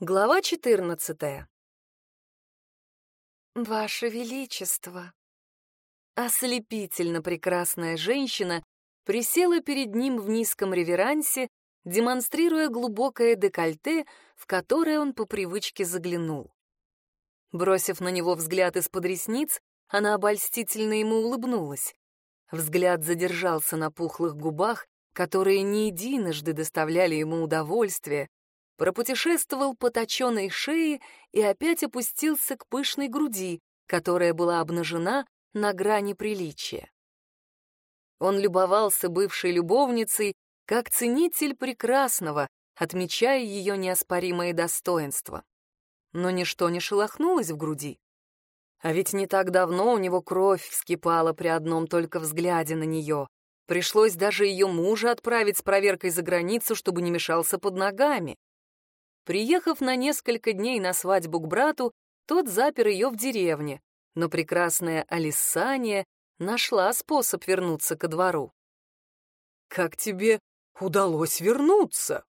Глава четырнадцатая. «Ваше Величество!» Ослепительно прекрасная женщина присела перед ним в низком реверансе, демонстрируя глубокое декольте, в которое он по привычке заглянул. Бросив на него взгляд из-под ресниц, она обольстительно ему улыбнулась. Взгляд задержался на пухлых губах, которые не единожды доставляли ему удовольствие, пропутешествовал по точенной шее и опять опустился к пышной груди, которая была обнажена на грани приличия. Он любовался бывшей любовницей как ценитель прекрасного, отмечая ее неоспоримые достоинства. Но ничто не шелохнулось в груди. А ведь не так давно у него кровь вскипала при одном только взгляде на нее. Пришлось даже ее мужа отправить с проверкой за границу, чтобы не мешался под ногами. Приехав на несколько дней на свадьбу к брату, тот запер ее в деревне, но прекрасная Алисания нашла способ вернуться ко двору. «Как тебе удалось вернуться?»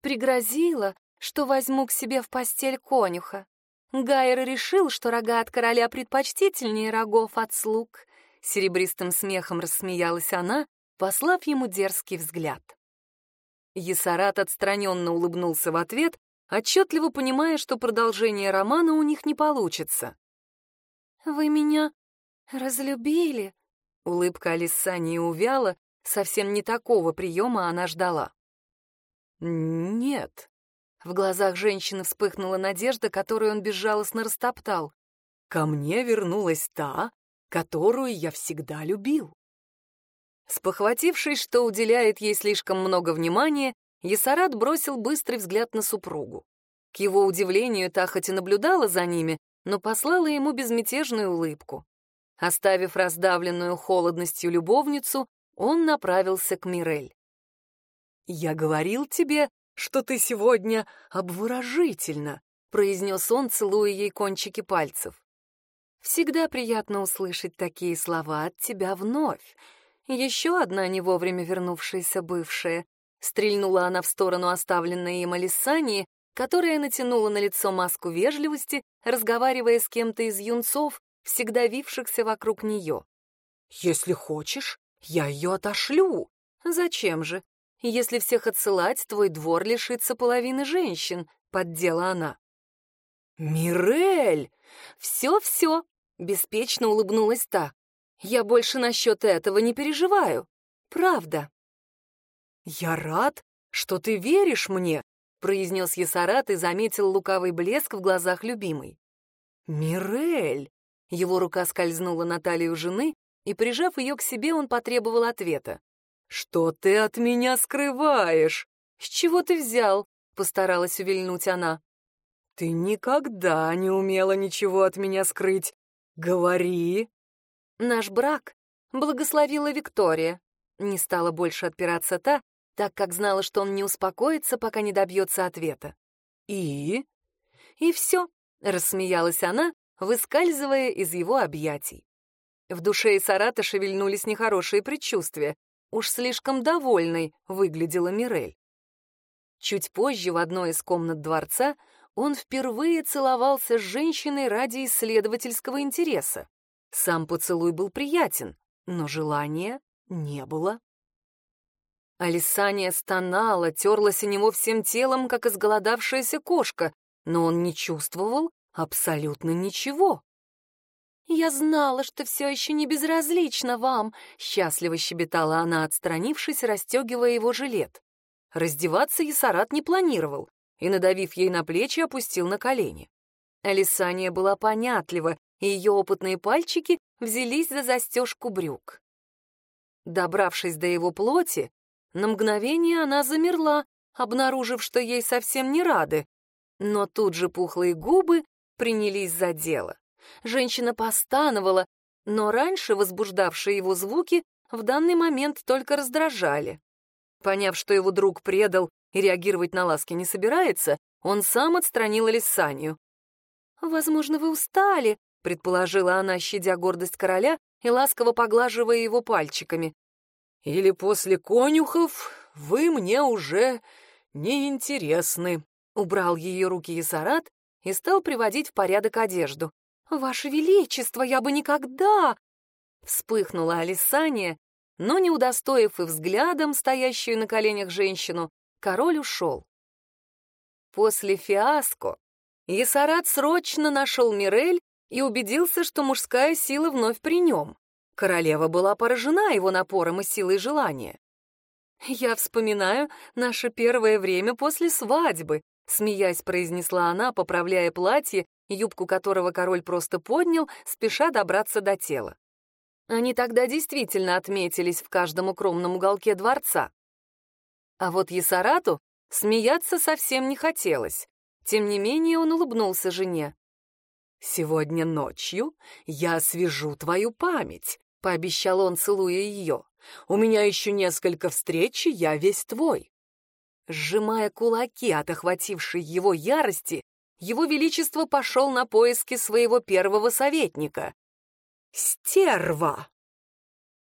Пригрозила, что возьму к себе в постель конюха. Гайер решил, что рога от короля предпочтительнее рогов от слуг. Серебристым смехом рассмеялась она, послав ему дерзкий взгляд. Есарат отстраненно улыбнулся в ответ, отчетливо понимая, что продолжение романа у них не получится. «Вы меня разлюбили?» Улыбка Алиссани увяла, совсем не такого приема она ждала. «Нет». В глазах женщины вспыхнула надежда, которую он безжалостно растоптал. «Ко мне вернулась та, которую я всегда любил». Спохватившись, что уделяет ей слишком много внимания, Есарат бросил быстрый взгляд на супругу. К его удивлению, та хоть и наблюдала за ними, но послала ему безмятежную улыбку. Оставив раздавленную холодностью любовницу, он направился к Мирель. «Я говорил тебе, что ты сегодня обворожительна», — произнес он, целуя ей кончики пальцев. «Всегда приятно услышать такие слова от тебя вновь», еще одна не вовремя вернувшаяся бывшая. Стрельнула она в сторону оставленной им Алисании, которая натянула на лицо маску вежливости, разговаривая с кем-то из юнцов, всегда вившихся вокруг нее. «Если хочешь, я ее отошлю». «Зачем же? Если всех отсылать, твой двор лишится половины женщин», — поддела она. «Мирель!» «Все-все», — беспечно улыбнулась та. Я больше насчет этого не переживаю. Правда. «Я рад, что ты веришь мне», — произнес Есарат и заметил лукавый блеск в глазах любимой. «Мирель!» — его рука скользнула на талию жены, и, прижав ее к себе, он потребовал ответа. «Что ты от меня скрываешь?» «С чего ты взял?» — постаралась увильнуть она. «Ты никогда не умела ничего от меня скрыть. Говори!» Наш брак благословила Виктория. Не стала больше отпираться та, так как знала, что он не успокоится, пока не добьется ответа. «И?» «И все», — рассмеялась она, выскальзывая из его объятий. В душе Исарата шевельнулись нехорошие предчувствия. Уж слишком довольной выглядела Мирель. Чуть позже в одной из комнат дворца он впервые целовался с женщиной ради исследовательского интереса. Сам поцелуй был приятен, но желания не было. Алисания стонала, терлась о него всем телом, как изголодавшаяся кошка, но он не чувствовал абсолютно ничего. «Я знала, что все еще не безразлично вам», — счастливо щебетала она, отстранившись, расстегивая его жилет. Раздеваться Ясарат не планировал и, надавив ей на плечи, опустил на колени. Алисания была понятлива и ее опытные пальчики взялись за застежку брюк. Добравшись до его плоти, на мгновение она замерла, обнаружив, что ей совсем не рады, но тут же пухлые губы принялись за дело. Женщина постановала, но раньше возбуждавшие его звуки в данный момент только раздражали. Поняв, что его друг предал и реагировать на ласки не собирается, он сам отстранил Алисанию. «Возможно, вы устали», — предположила она, щадя гордость короля и ласково поглаживая его пальчиками. «Или после конюхов вы мне уже не интересны», Убрал ее руки Есарат и стал приводить в порядок одежду. «Ваше Величество, я бы никогда!» Вспыхнула Алисания, но, не удостоив и взглядом стоящую на коленях женщину, король ушел. После фиаско Есарат срочно нашел Мирель и убедился, что мужская сила вновь при нем. Королева была поражена его напором и силой желания. «Я вспоминаю наше первое время после свадьбы», смеясь произнесла она, поправляя платье, юбку которого король просто поднял, спеша добраться до тела. Они тогда действительно отметились в каждом укромном уголке дворца. А вот Есарату смеяться совсем не хотелось. Тем не менее он улыбнулся жене. «Сегодня ночью я освежу твою память», — пообещал он, целуя ее. «У меня еще несколько встреч, и я весь твой». Сжимая кулаки от охватившей его ярости, его Величество пошел на поиски своего первого советника. «Стерва!»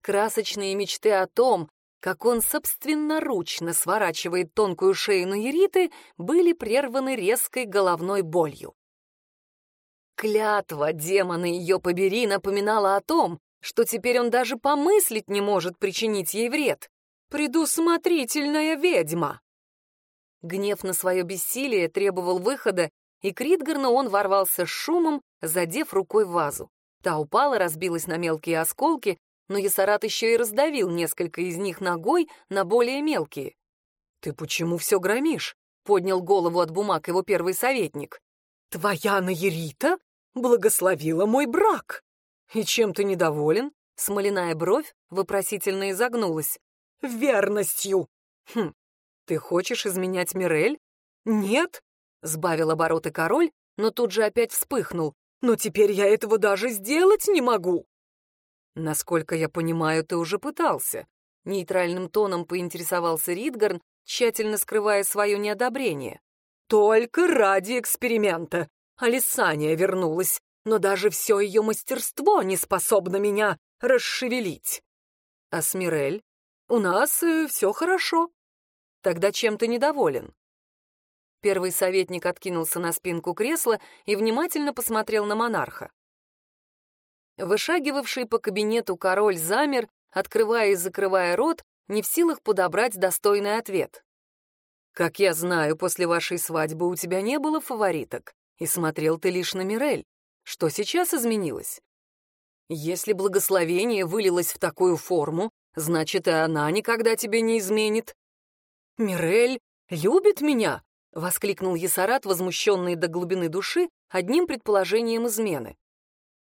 Красочные мечты о том, как он собственноручно сворачивает тонкую шею Наириты, были прерваны резкой головной болью. Клятва, демона ее побери, напоминала о том, что теперь он даже помыслить не может причинить ей вред. Предусмотрительная ведьма! Гнев на свое бессилие требовал выхода, и к Ридгарну он ворвался с шумом, задев рукой вазу. Та упала, разбилась на мелкие осколки, но Ясарат еще и раздавил несколько из них ногой на более мелкие. «Ты почему все громишь?» — поднял голову от бумаг его первый советник. «Твоя Наерита благословила мой брак!» «И чем ты недоволен?» — смоляная бровь вопросительно изогнулась. «Верностью!» «Хм, ты хочешь изменять Мирель?» «Нет!» — сбавил обороты король, но тут же опять вспыхнул. «Но теперь я этого даже сделать не могу!» «Насколько я понимаю, ты уже пытался», — нейтральным тоном поинтересовался Ридгарн, тщательно скрывая свое неодобрение. «Только ради эксперимента. Алисания вернулась, но даже все ее мастерство не способно меня расшевелить. А с? У нас э, все хорошо. Тогда чем ты недоволен?» Первый советник откинулся на спинку кресла и внимательно посмотрел на монарха. Вышагивавший по кабинету король замер, открывая и закрывая рот, не в силах подобрать достойный ответ. «Как я знаю, после вашей свадьбы у тебя не было фавориток, и смотрел ты лишь на Мирель. Что сейчас изменилось? Если благословение вылилось в такую форму, значит, и она никогда тебе не изменит». «Мирель любит меня?» — воскликнул Есарат, возмущенный до глубины души одним предположением измены.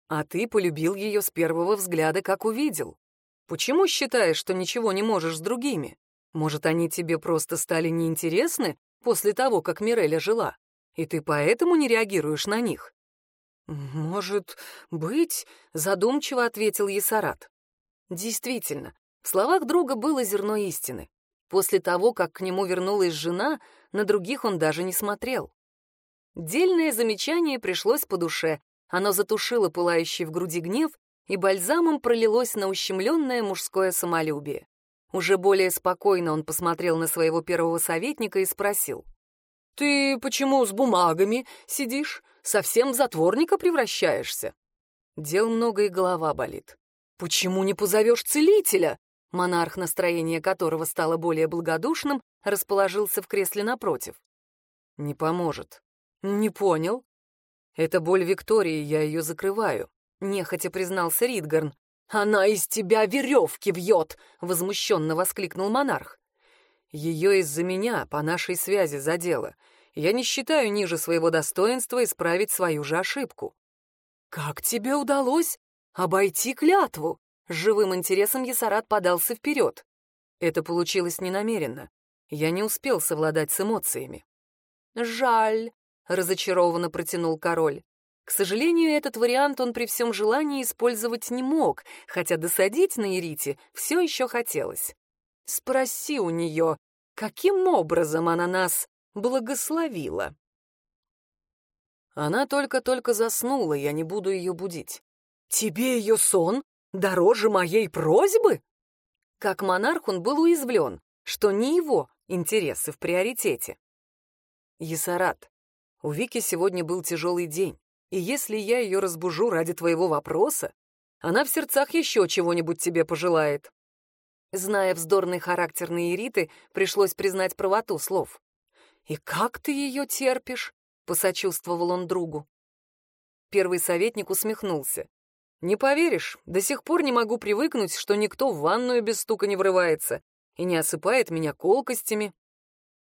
А ты полюбил ее с первого взгляда, как увидел. Почему считаешь, что ничего не можешь с другими? Может, они тебе просто стали неинтересны после того, как Миреля жила, и ты поэтому не реагируешь на них? Может быть, задумчиво ответил Есарат. Действительно, в словах друга было зерно истины. После того, как к нему вернулась жена, на других он даже не смотрел. Дельное замечание пришлось по душе, оно затушило пылающий в груди гнев и бальзамом пролилось на ущемленное мужское самолюбие. Уже более спокойно он посмотрел на своего первого советника и спросил. «Ты почему с бумагами сидишь? Совсем в затворника превращаешься?» Дел много и голова болит. «Почему не позовешь целителя?» Монарх, настроение которого стало более благодушным, расположился в кресле напротив. «Не поможет». «Не понял. «Это боль Виктории, я ее закрываю», — нехотя признался Ридгарн. «Она из тебя веревки вьет!» — возмущенно воскликнул монарх. «Ее из-за меня, по нашей связи, задела. Я не считаю ниже своего достоинства исправить свою же ошибку». «Как тебе удалось обойти клятву?» С живым интересом Ясарат подался вперед. Это получилось ненамеренно. Я не успел совладать с эмоциями. «Жаль», разочарованно протянул король. К сожалению, этот вариант он при всем желании использовать не мог, хотя досадить на Ирите все еще хотелось. Спроси у нее, каким образом она нас благословила. Она только-только заснула, я не буду ее будить. Тебе ее сон дороже моей просьбы? Как монарх он был уязвлен, что не его интересы в приоритете. Есарат, у Вики сегодня был тяжелый день, и если я ее разбужу ради твоего вопроса, она в сердцах еще чего-нибудь тебе пожелает». Зная вздорный характер Наириты, пришлось признать правоту слов. «И как ты ее терпишь?» — посочувствовал он другу. Первый советник усмехнулся. «Не поверишь, до сих пор не могу привыкнуть, что никто в ванную без стука не врывается и не осыпает меня колкостями.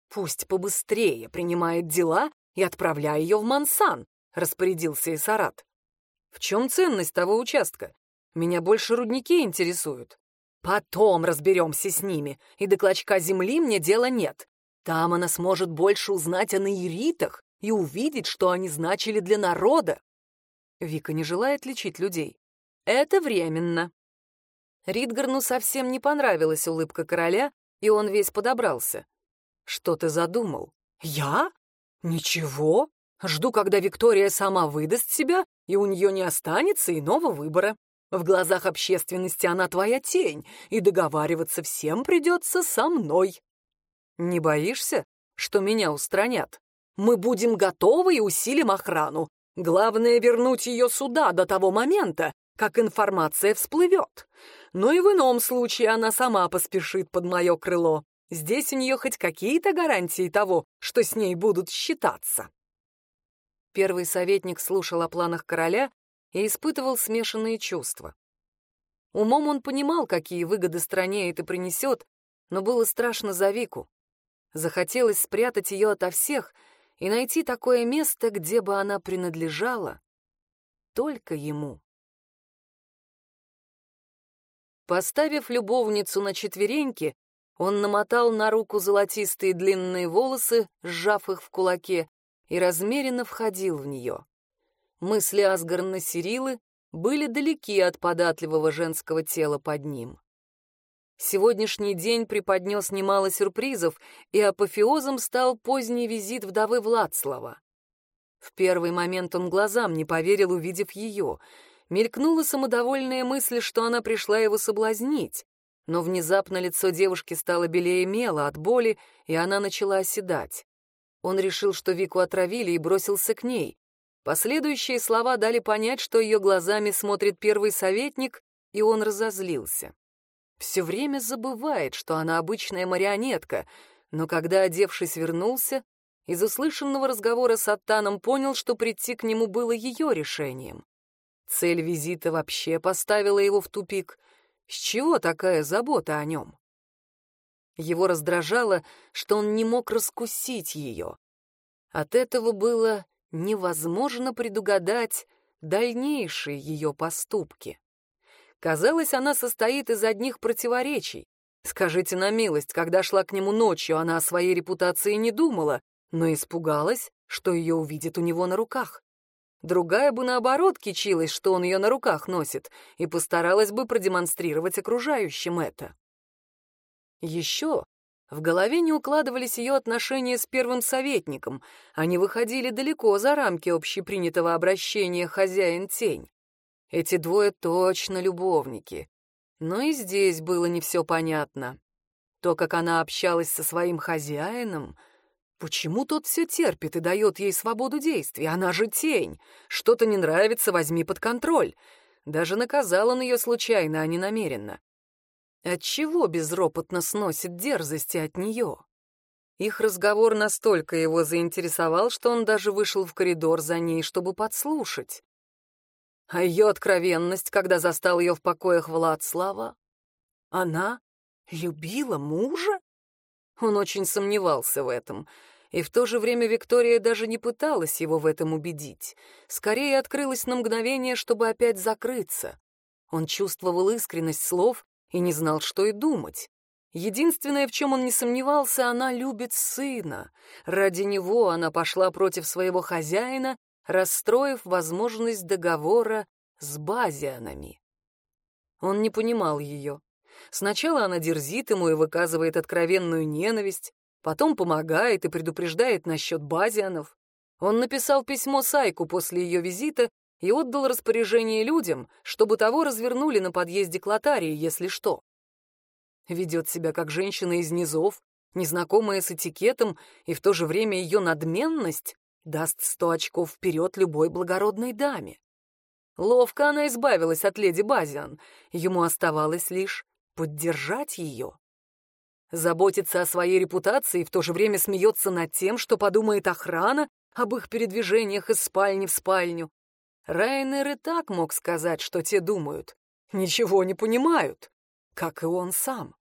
Пусть побыстрее принимает дела и отправляй ее в Мансан», — распорядился Исарат. «В чем ценность того участка? Меня больше рудники интересуют. Потом разберемся с ними, и до клочка земли мне дела нет. Там она сможет больше узнать о наиритах и увидеть, что они значили для народа. Вика не желает лечить людей. Это временно. Ридгарну совсем не понравилась улыбка короля, и он весь подобрался. Что ты задумал? Я? Ничего. Жду, когда Виктория сама выдаст себя, и у нее не останется иного выбора. В глазах общественности она твоя тень, и договариваться всем придется со мной. Не боишься, что меня устранят? Мы будем готовы и усилим охрану. Главное — вернуть ее сюда до того момента, как информация всплывет. Но и в ином случае она сама поспешит под мое крыло. Здесь у нее хоть какие-то гарантии того, что с ней будут считаться. Первый советник слушал о планах короля и испытывал смешанные чувства. Умом он понимал, какие выгоды стране это принесет, но было страшно за Вику. Захотелось спрятать ее ото всех и найти такое место, где бы она принадлежала только ему. Поставив любовницу на четвереньки, он намотал на руку золотистые длинные волосы, сжав их в кулаке, и размеренно входил в нее. Мысли Асгарна Сирилы были далеки от податливого женского тела под ним. Сегодняшний день преподнес немало сюрпризов, и апофеозом стал поздний визит вдовы Владслава. В первый момент он глазам не поверил, увидев ее. Мелькнула самодовольная мысль, что она пришла его соблазнить. Но внезапно лицо девушки стало белее мела от боли, и она начала оседать. Он решил, что Вику отравили, и бросился к ней. Последующие слова дали понять, что ее глазами смотрит первый советник, и он разозлился. Все время забывает, что она обычная марионетка, но когда, одевшись, вернулся, из услышанного разговора с Аттаном понял, что прийти к нему было ее решением. Цель визита вообще поставила его в тупик. С чего такая забота о нем? Его раздражало, что он не мог раскусить ее. От этого было невозможно предугадать дальнейшие ее поступки. Казалось, она состоит из одних противоречий. Скажите на милость, когда шла к нему ночью, она о своей репутации не думала, но испугалась, что ее увидит у него на руках. Другая бы, наоборот, кичилась, что он ее на руках носит, и постаралась бы продемонстрировать окружающим это. Еще в голове не укладывались ее отношения с первым советником, они выходили далеко за рамки общепринятого обращения «хозяин-тень». Эти двое точно любовники. Но и здесь было не все понятно. То, как она общалась со своим хозяином, почему тот все терпит и дает ей свободу действий, она же тень. Что-то не нравится, возьми под контроль. Даже наказал он ее случайно, а не намеренно. Отчего безропотно сносит дерзости от нее? Их разговор настолько его заинтересовал, что он даже вышел в коридор за ней, чтобы подслушать. А ее откровенность, когда застал ее в покоях Владслава? Она любила мужа? Он очень сомневался в этом. И в то же время Виктория даже не пыталась его в этом убедить. Скорее открылась на мгновение, чтобы опять закрыться. Он чувствовал искренность слов и не знал, что и думать. Единственное, в чем он не сомневался, она любит сына. Ради него она пошла против своего хозяина, расстроив возможность договора с базианами. Он не понимал ее. Сначала она дерзит ему и выказывает откровенную ненависть, потом помогает и предупреждает насчет базианов. Он написал письмо Сайку после ее визита и отдал распоряжение людям, чтобы того развернули на подъезде к лотарии, если что. Ведет себя как женщина из низов, незнакомая с этикетом и в то же время ее надменность даст сто очков вперед любой благородной даме. Ловко она избавилась от леди Базиан, ему оставалось лишь поддержать ее. Заботится о своей репутации и в то же время смеется над тем, что подумает охрана об их передвижениях из спальни в спальню. Райнер и так мог сказать, что те думают. Ничего не понимают, как и он сам.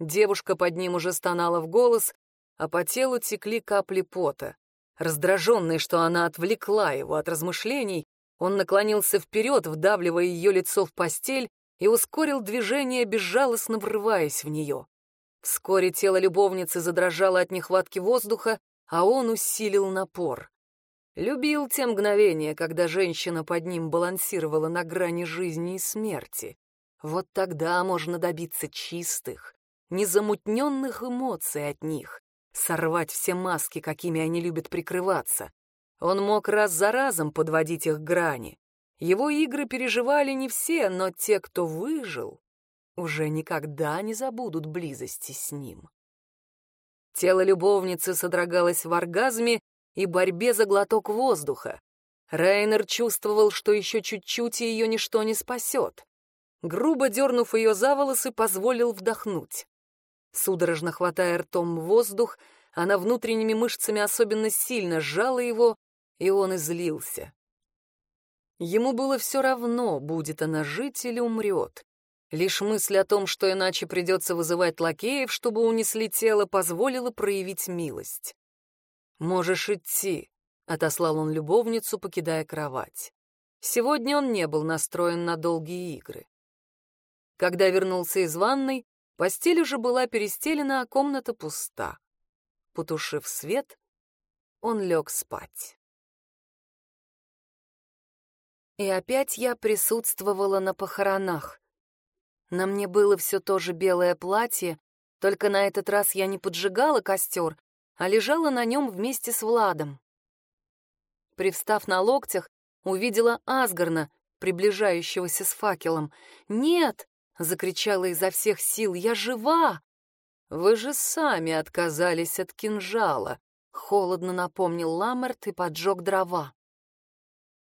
Девушка под ним уже стонала в голос, а по телу текли капли пота. Раздраженный, что она отвлекла его от размышлений, он наклонился вперед, вдавливая ее лицо в постель, и ускорил движение, безжалостно врываясь в нее. Вскоре тело любовницы задрожало от нехватки воздуха, а он усилил напор. Любил те мгновения, когда женщина под ним балансировала на грани жизни и смерти. Вот тогда можно добиться чистых, незамутненных эмоций от них, сорвать все маски, какими они любят прикрываться. Он мог раз за разом подводить их грани. Его игры переживали не все, но те, кто выжил, уже никогда не забудут близости с ним. Тело любовницы содрогалось в оргазме и борьбе за глоток воздуха. Рейнер чувствовал, что еще чуть-чуть и ее ничто не спасет. Грубо дернув ее за волосы, позволил вдохнуть. Судорожно хватая ртом воздух, она внутренними мышцами особенно сильно сжала его, и он излился. Ему было все равно, будет она жить или умрет. Лишь мысль о том, что иначе придется вызывать лакеев, чтобы унесли тело, позволила проявить милость. «Можешь идти», — отослал он любовницу, покидая кровать. Сегодня он не был настроен на долгие игры. Когда вернулся из ванной, постель уже была перестелена, а комната пуста. Потушив свет, он лег спать. И опять я присутствовала на похоронах. На мне было все то же белое платье, только на этот раз я не поджигала костер, а лежала на нем вместе с Владом. Привстав на локтях, увидела Асгарна, приближающегося с факелом. «Нет!» — закричала изо всех сил. «Я жива!» «Вы же сами отказались от кинжала», — холодно напомнил Ламерт и поджег дрова.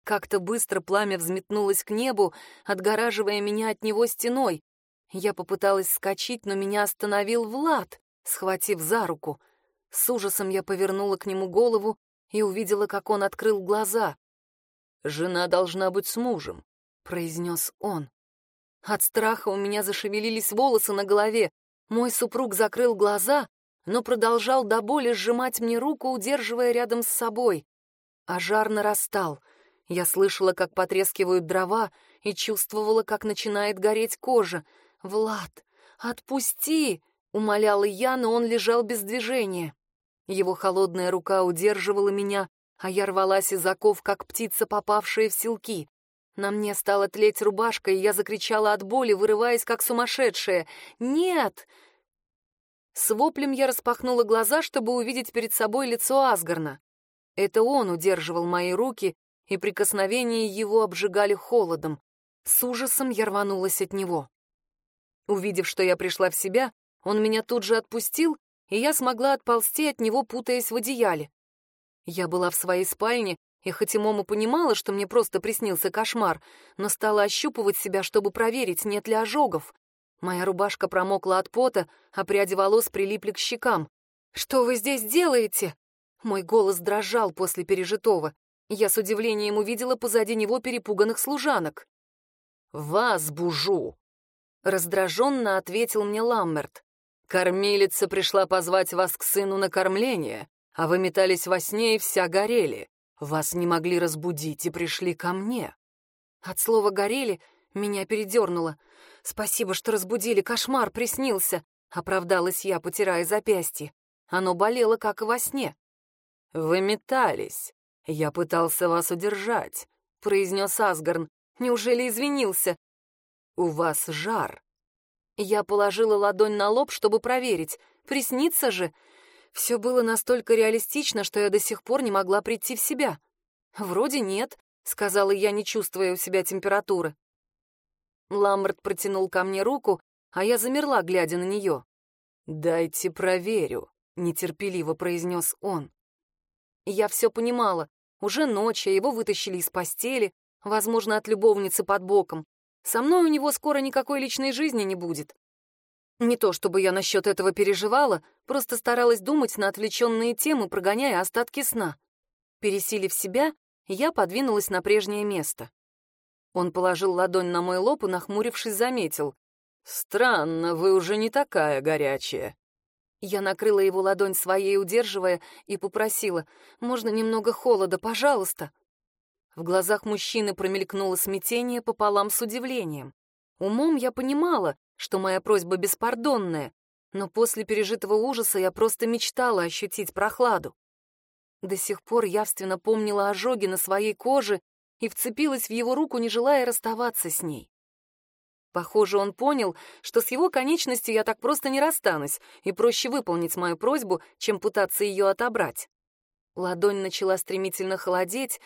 Как-то быстро пламя взметнулось к небу, отгораживая меня от него стеной. Я попыталась скочить, но меня остановил Влад, схватив за руку — с ужасом я повернула к нему голову и увидела, как он открыл глаза. «Жена должна быть с мужем», — произнес он. От страха у меня зашевелились волосы на голове. Мой супруг закрыл глаза, но продолжал до боли сжимать мне руку, удерживая рядом с собой. А жар нарастал. Я слышала, как потрескивают дрова, и чувствовала, как начинает гореть кожа. «Влад, отпусти!» — умоляла я, но он лежал без движения. Его холодная рука удерживала меня, а я рвалась из оков, как птица, попавшая в селки. На мне стала тлеть рубашка, и я закричала от боли, вырываясь, как сумасшедшая. «Нет!» С воплем я распахнула глаза, чтобы увидеть перед собой лицо Асгарна. Это он удерживал мои руки, и прикосновения его обжигали холодом. С ужасом я рванулась от него. Увидев, что я пришла в себя, он меня тут же отпустил и я смогла отползти от него, путаясь в одеяле. Я была в своей спальне, и хоть и Мома понимала, что мне просто приснился кошмар, но стала ощупывать себя, чтобы проверить, нет ли ожогов. Моя рубашка промокла от пота, а пряди волос прилипли к щекам. «Что вы здесь делаете?» Мой голос дрожал после пережитого. Я с удивлением увидела позади него перепуганных служанок. «Вас бужу!» Раздраженно ответил мне Ламмерт. Кормилица пришла позвать вас к сыну на кормление, а вы метались во сне и вся горели. Вас не могли разбудить и пришли ко мне». От слова «горели» меня передернуло. «Спасибо, что разбудили, кошмар приснился», — оправдалась я, потирая запястье. Оно болело, как и во сне. «Вы метались. Я пытался вас удержать», — произнес Асгарн. «Неужели извинился?» «У вас жар. Я положила ладонь на лоб, чтобы проверить, приснится же. Все было настолько реалистично, что я до сих пор не могла прийти в себя. «Вроде нет», — сказала я, не чувствуя у себя температуры. Ламберт протянул ко мне руку, а я замерла, глядя на нее. «Дайте проверю», — нетерпеливо произнес он. Я все понимала. Уже ночь, а его вытащили из постели, возможно, от любовницы под боком. Со мной у него скоро никакой личной жизни не будет. Не то чтобы я насчет этого переживала, просто старалась думать на отвлеченные темы, прогоняя остатки сна. Пересилив себя, я подвинулась на прежнее место. Он положил ладонь на мой лоб и, нахмурившись, заметил. «Странно, вы уже не такая горячая». Я накрыла его ладонь своей, удерживая, и попросила, «Можно немного холода, пожалуйста?» В глазах мужчины промелькнуло смятение пополам с удивлением. Умом я понимала, что моя просьба беспардонная, но после пережитого ужаса я просто мечтала ощутить прохладу. До сих пор явственно помнила ожоги на своей коже и вцепилась в его руку, не желая расставаться с ней. Похоже, он понял, что с его конечностью я так просто не расстанусь, и проще выполнить мою просьбу, чем пытаться ее отобрать. Ладонь начала стремительно холодеть,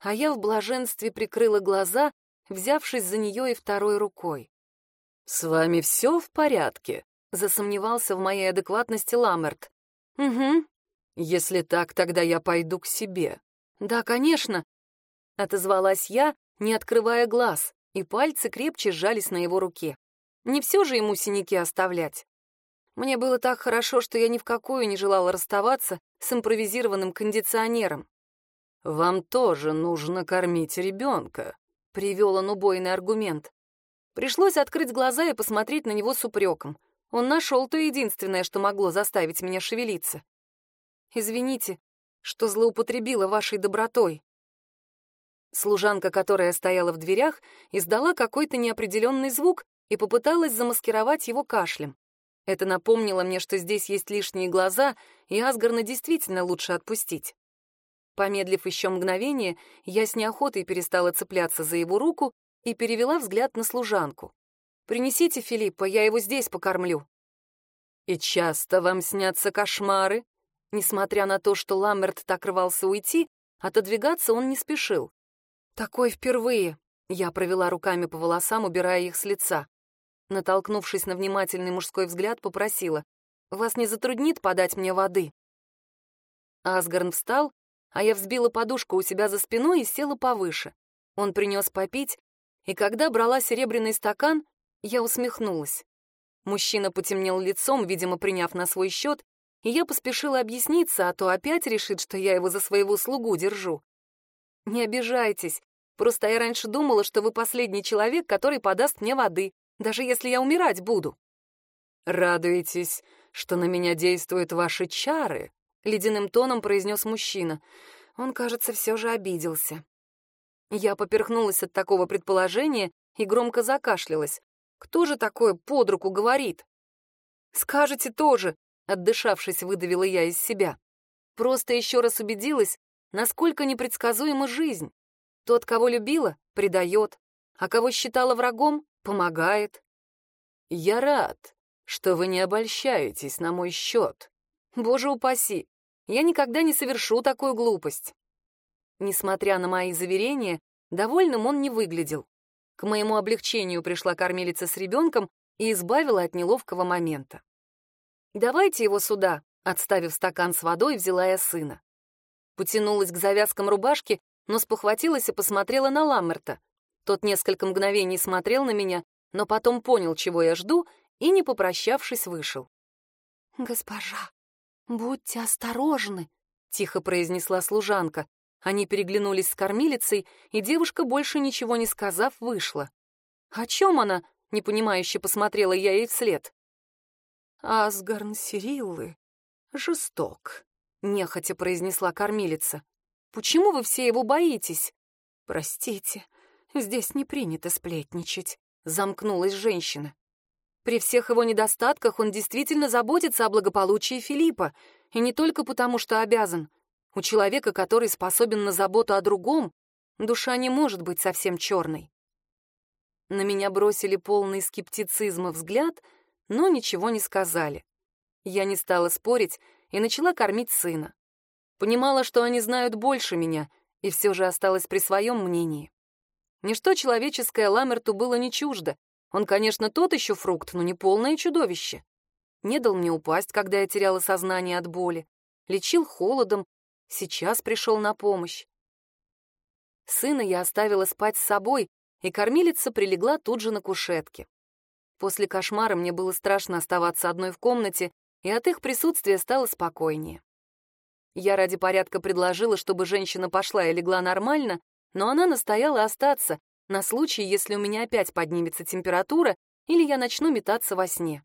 а я в блаженстве прикрыла глаза, взявшись за нее и второй рукой. «С вами все в порядке?» — засомневался в моей адекватности Ламерт. «Угу. Если так, тогда я пойду к себе». «Да, конечно», — отозвалась я, не открывая глаз и пальцы крепче сжались на его руке. Не все же ему синяки оставлять. Мне было так хорошо, что я ни в какую не желала расставаться с импровизированным кондиционером. «Вам тоже нужно кормить ребенка», — привел он убойный аргумент. Пришлось открыть глаза и посмотреть на него с упреком. Он нашел то единственное, что могло заставить меня шевелиться. «Извините, что злоупотребила вашей добротой», Служанка, которая стояла в дверях, издала какой-то неопределенный звук и попыталась замаскировать его кашлем. Это напомнило мне, что здесь есть лишние глаза, и Асгарна действительно лучше отпустить. Помедлив еще мгновение, я с неохотой перестала цепляться за его руку и перевела взгляд на служанку. «Принесите Филиппа, я его здесь покормлю». «И часто вам снятся кошмары?» Несмотря на то, что Ламберт так рвался уйти, отодвигаться он не спешил. Такой впервые. Я провела руками по волосам, убирая их с лица. Натолкнувшись на внимательный мужской взгляд, попросила. «Вас не затруднит подать мне воды?» Асгарн встал, а я взбила подушку у себя за спиной и села повыше. Он принес попить, и когда брала серебряный стакан, я усмехнулась. Мужчина потемнел лицом, видимо, приняв на свой счет, и я поспешила объясниться, а то опять решит, что я его за своего слугу держу. «Не обижайтесь. Просто я раньше думала, что вы последний человек, который подаст мне воды, даже если я умирать буду». «Радуетесь, что на меня действуют ваши чары?» — ледяным тоном произнес мужчина. Он, кажется, все же обиделся. Я поперхнулась от такого предположения и громко закашлялась. «Кто же такое под руку говорит?» «Скажете тоже», — отдышавшись, выдавила я из себя. Просто еще раз убедилась, насколько непредсказуема жизнь. Тот, кого любила, предает, а кого считала врагом, помогает. Я рад, что вы не обольщаетесь на мой счет. Боже упаси, я никогда не совершу такую глупость. Несмотря на мои заверения, довольным он не выглядел. К моему облегчению пришла кормилица с ребенком и избавила от неловкого момента. «Давайте его сюда», — отставив стакан с водой, взяла я сына. Потянулась к завязкам рубашки, но спохватилась и посмотрела на Ламмерта. Тот несколько мгновений смотрел на меня, но потом понял, чего я жду, и, не попрощавшись, вышел. «Госпожа, будьте осторожны», — тихо произнесла служанка. Они переглянулись с кормилицей, и девушка, больше ничего не сказав, вышла. «О чем она?» — непонимающе посмотрела я ей вслед. «Асгарн Сириллы жесток», нехотя произнесла кормилица. Почему вы все его боитесь? Простите, здесь не принято сплетничать, замкнулась женщина. При всех его недостатках он действительно заботится о благополучии Филиппа, и не только потому, что обязан. У человека, который способен на заботу о другом, душа не может быть совсем черной. На меня бросили полный скептицизма взгляд, но ничего не сказали. Я не стала спорить и начала кормить сына. Понимала, что они знают больше меня, и все же осталась при своем мнении. Ничто человеческое Ламерту было не чуждо. Он, конечно, тот еще фрукт, но не полное чудовище. не дал мне упасть, когда я теряла сознание от боли, лечил холодом, сейчас пришел на помощь. Сына я оставила спать с собой, и кормилица прилегла тут же на кушетке. После кошмара мне было страшно оставаться одной в комнате, и от их присутствия стало спокойнее. Я ради порядка предложила, чтобы женщина пошла и легла нормально, но она настояла остаться на случай, если у меня опять поднимется температура или я начну метаться во сне.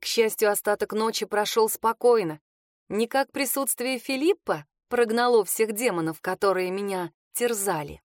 К счастью, остаток ночи прошел спокойно. Не как присутствие Филиппа прогнало всех демонов, которые меня терзали.